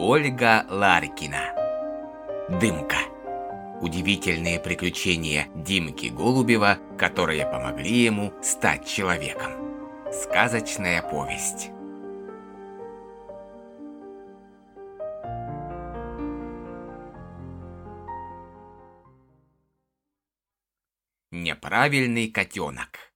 Ольга Ларькина. Дымка. Удивительные приключения Димки Голубева, которые помогли ему стать человеком. Сказочная повесть. Неправильный котенок.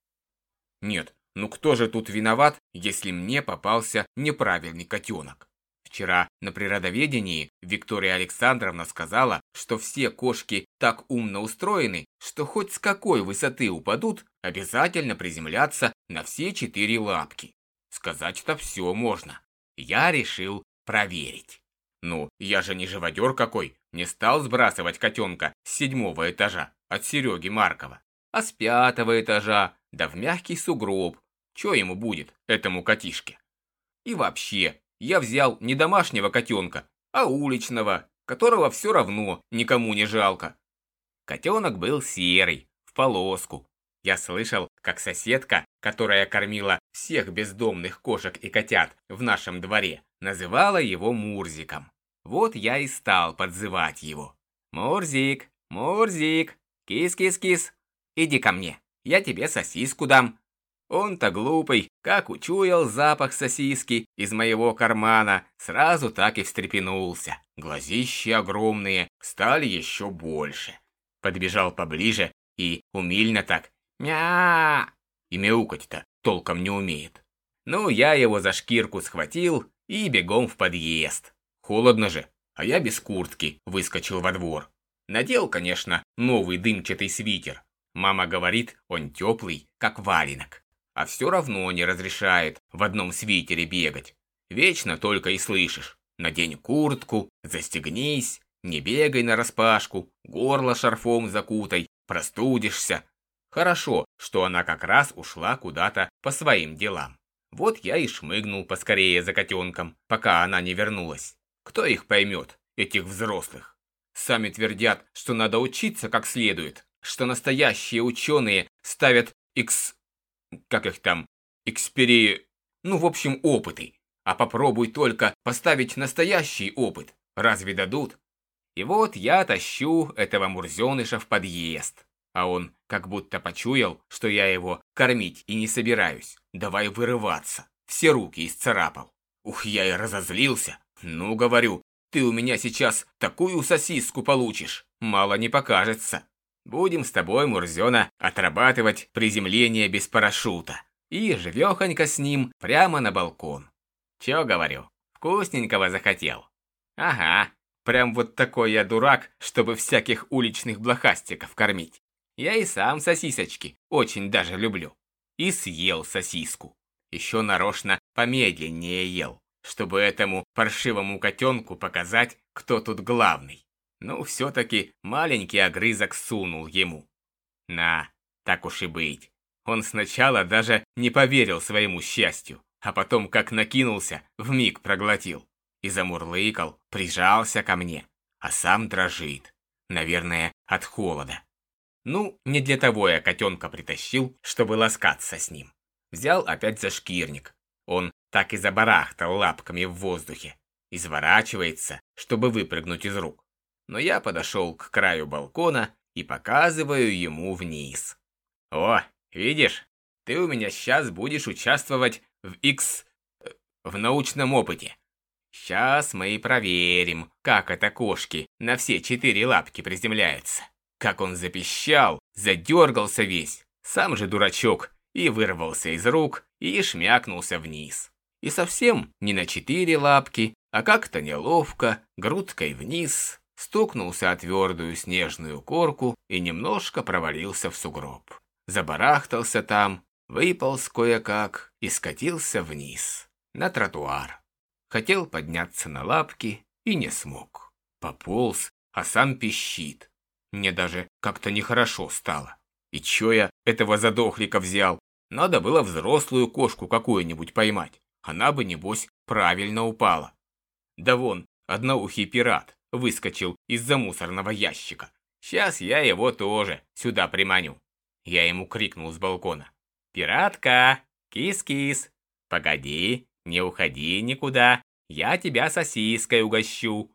Нет, ну кто же тут виноват, если мне попался неправильный котенок? Вчера на природоведении Виктория Александровна сказала, что все кошки так умно устроены, что хоть с какой высоты упадут, обязательно приземлятся на все четыре лапки. Сказать-то все можно. Я решил проверить. Ну, я же не живодер какой, не стал сбрасывать котенка с седьмого этажа от Сереги Маркова, а с пятого этажа, да в мягкий сугроб, Че ему будет, этому котишке? И вообще, я взял не домашнего котенка, а уличного, которого все равно никому не жалко. Котенок был серый, в полоску. Я слышал, как соседка, которая кормила всех бездомных кошек и котят в нашем дворе, называла его Мурзиком. Вот я и стал подзывать его. «Мурзик, Мурзик, кис-кис-кис, иди ко мне, я тебе сосиску дам, он-то глупый, как учуял запах сосиски из моего кармана, сразу так и встрепенулся. Глазищи огромные стали еще больше. Подбежал поближе и умильно так «Мя!» И мяукать-то толком не умеет. Ну, я его за шкирку схватил и бегом в подъезд. Холодно же, а я без куртки выскочил во двор. Надел, конечно, новый дымчатый свитер. Мама говорит, он теплый, как валенок а все равно не разрешает в одном свитере бегать. Вечно только и слышишь. Надень куртку, застегнись, не бегай на распашку, горло шарфом закутай, простудишься. Хорошо, что она как раз ушла куда-то по своим делам. Вот я и шмыгнул поскорее за котенком, пока она не вернулась. Кто их поймет, этих взрослых? Сами твердят, что надо учиться как следует, что настоящие ученые ставят X как их там, экспери... Ну, в общем, опыты. А попробуй только поставить настоящий опыт. Разве дадут? И вот я тащу этого мурзеныша в подъезд. А он как будто почуял, что я его кормить и не собираюсь. Давай вырываться. Все руки исцарапал. Ух, я и разозлился. Ну, говорю, ты у меня сейчас такую сосиску получишь. Мало не покажется. Будем с тобой, Мурзёна, отрабатывать приземление без парашюта. И живёхонько с ним прямо на балкон. Чё говорю, вкусненького захотел? Ага, прям вот такой я дурак, чтобы всяких уличных блохастиков кормить. Я и сам сосисочки очень даже люблю. И съел сосиску. Еще нарочно помедленнее ел, чтобы этому паршивому котенку показать, кто тут главный. Ну, все-таки маленький огрызок сунул ему. На, так уж и быть. Он сначала даже не поверил своему счастью, а потом как накинулся, вмиг проглотил. И замурлыкал, прижался ко мне, а сам дрожит. Наверное, от холода. Ну, не для того я котенка притащил, чтобы ласкаться с ним. Взял опять за шкирник. Он так и забарахтал лапками в воздухе. Изворачивается, чтобы выпрыгнуть из рук но я подошел к краю балкона и показываю ему вниз. «О, видишь, ты у меня сейчас будешь участвовать в X... Э, в научном опыте. Сейчас мы и проверим, как это кошки на все четыре лапки приземляются. Как он запищал, задергался весь, сам же дурачок, и вырвался из рук, и шмякнулся вниз. И совсем не на четыре лапки, а как-то неловко, грудкой вниз, стукнулся о твердую снежную корку и немножко провалился в сугроб. Забарахтался там, выполз кое-как и скатился вниз, на тротуар. Хотел подняться на лапки и не смог. Пополз, а сам пищит. Мне даже как-то нехорошо стало. И чё я этого задохлика взял? Надо было взрослую кошку какую-нибудь поймать. Она бы, небось, правильно упала. Да вон, одноухий пират выскочил из-за мусорного ящика. Сейчас я его тоже сюда приманю. Я ему крикнул с балкона. «Пиратка! Кис-кис! Погоди, не уходи никуда, я тебя сосиской угощу.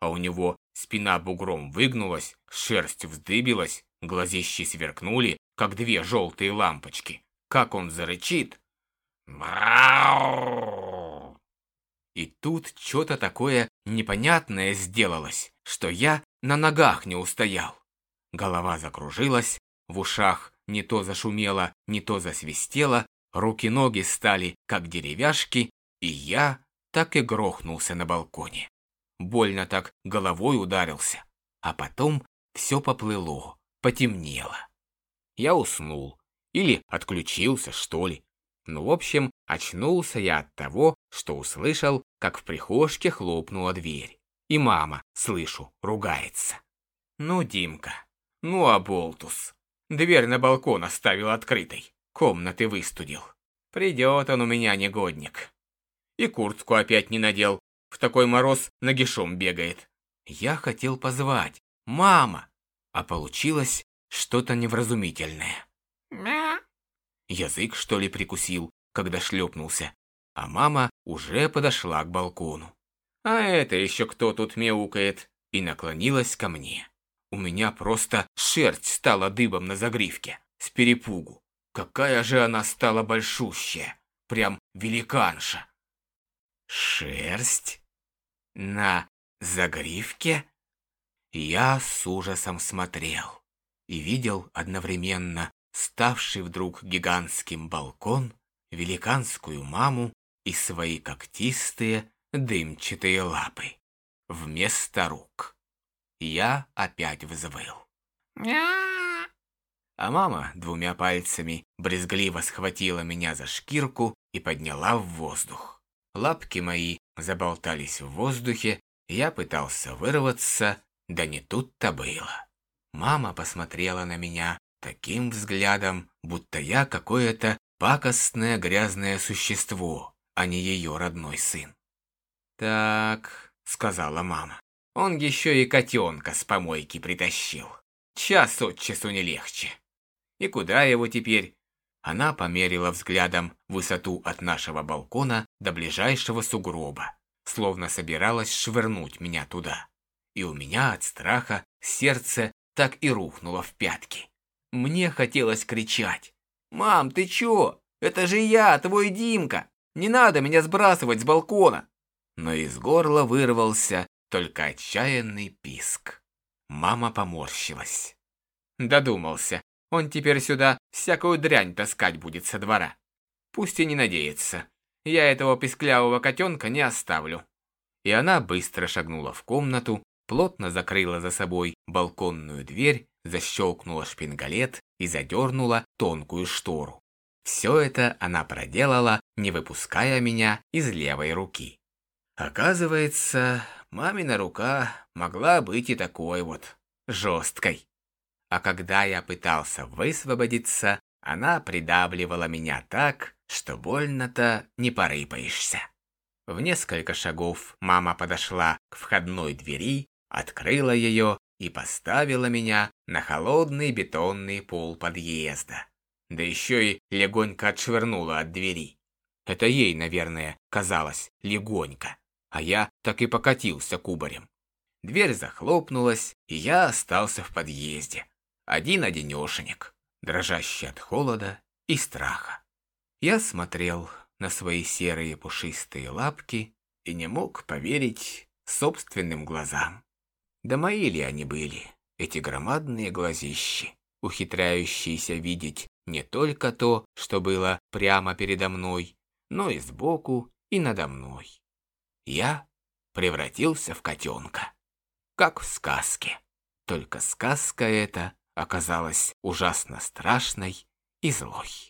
А у него спина бугром выгнулась, шерсть вздыбилась, глазищи сверкнули, как две желтые лампочки. Как он зарычит. Мрау! И тут что-то такое непонятное сделалось, что я на ногах не устоял. Голова закружилась, в ушах не то зашумело, не то засвистело, руки-ноги стали как деревяшки, и я так и грохнулся на балконе. Больно так головой ударился, а потом все поплыло, потемнело. Я уснул, или отключился, что ли. Ну, в общем, очнулся я от того, что услышал, как в прихожке хлопнула дверь. И мама, слышу, ругается. Ну, Димка, ну, оболтус. Дверь на балкон оставил открытой. Комнаты выстудил. Придет он у меня, негодник. И куртку опять не надел. В такой мороз нагишом бегает. Я хотел позвать. Мама! А получилось что-то невразумительное. Мя. Язык, что ли, прикусил, когда шлепнулся. А мама уже подошла к балкону. А это еще кто тут мяукает? И наклонилась ко мне. У меня просто шерсть стала дыбом на загривке, с перепугу. Какая же она стала большущая, прям великанша. Шерсть? На загривке? Я с ужасом смотрел и видел одновременно ставший вдруг гигантским балкон, великанскую маму и свои когтистые дымчатые лапы вместо рук. Я опять взвыл. А мама двумя пальцами брезгливо схватила меня за шкирку и подняла в воздух. Лапки мои заболтались в воздухе, я пытался вырваться, да не тут-то было. Мама посмотрела на меня таким взглядом, будто я какое-то пакостное грязное существо, а не ее родной сын. «Так», — сказала мама, он еще и котенка с помойки притащил. Час от часу не легче. И куда его теперь? Она померила взглядом высоту от нашего балкона до ближайшего сугроба, словно собиралась швырнуть меня туда. И у меня от страха сердце так и рухнуло в пятки. Мне хотелось кричать. «Мам, ты чё? Это же я, твой Димка! Не надо меня сбрасывать с балкона!» Но из горла вырвался только отчаянный писк. Мама поморщилась. Додумался, он теперь сюда всякую дрянь таскать будет со двора. Пусть и не надеется. Я этого писклявого котенка не оставлю. И она быстро шагнула в комнату, плотно закрыла за собой балконную дверь, защелкнула шпингалет и задернула тонкую штору. Все это она проделала, не выпуская меня из левой руки. Оказывается, мамина рука могла быть и такой вот, жесткой. А когда я пытался высвободиться, она придавливала меня так, что больно-то не порыпаешься. В несколько шагов мама подошла к входной двери, открыла ее и поставила меня на холодный бетонный пол подъезда. Да еще и легонько отшвырнула от двери. Это ей, наверное, казалось легонько а я так и покатился кубарем. Дверь захлопнулась, и я остался в подъезде. Один-одинешенек, дрожащий от холода и страха. Я смотрел на свои серые пушистые лапки и не мог поверить собственным глазам. Да мои ли они были, эти громадные глазищи, ухитряющиеся видеть не только то, что было прямо передо мной, но и сбоку и надо мной я превратился в котенка. Как в сказке. Только сказка эта оказалась ужасно страшной и злой.